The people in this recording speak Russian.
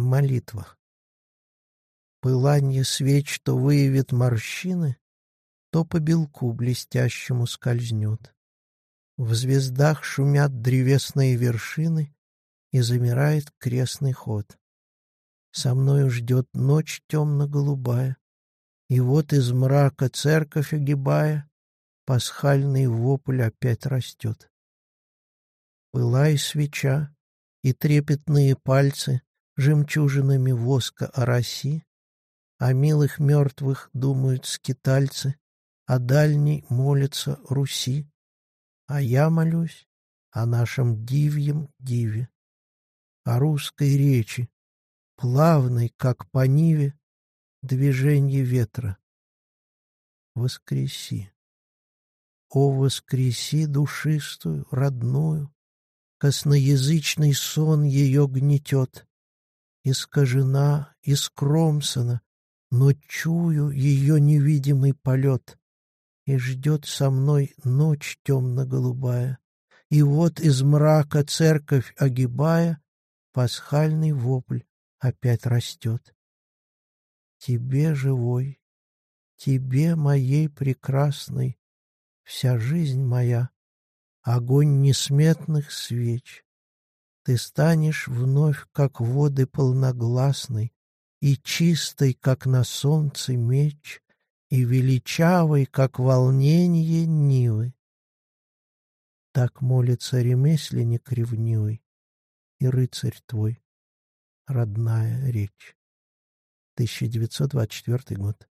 Молитва. Пыланье свеч то выявит морщины, То по белку блестящему скользнет. В звездах шумят древесные вершины, И замирает крестный ход. Со мною ждет ночь темно-голубая, И вот из мрака церковь огибая, Пасхальный вопль опять растет. Пылай свеча, и трепетные пальцы жемчужинами воска ороси, О милых мертвых думают скитальцы, О дальней молятся Руси, А я молюсь о нашем дивьем диве, О русской речи, плавной, как по ниве, Движенье ветра. Воскреси. О, воскреси душистую, родную, Косноязычный сон ее гнетет, искажена, искромсана, но чую ее невидимый полет. И ждет со мной ночь темно-голубая, и вот из мрака церковь огибая, пасхальный вопль опять растет. Тебе, живой, тебе, моей прекрасной, вся жизнь моя — огонь несметных свеч. Ты станешь вновь, как воды полногласной, И чистой, как на солнце меч, И величавой, как волнение Нивы. Так молится ремесленник ревнивый И рыцарь твой, родная речь. 1924 год.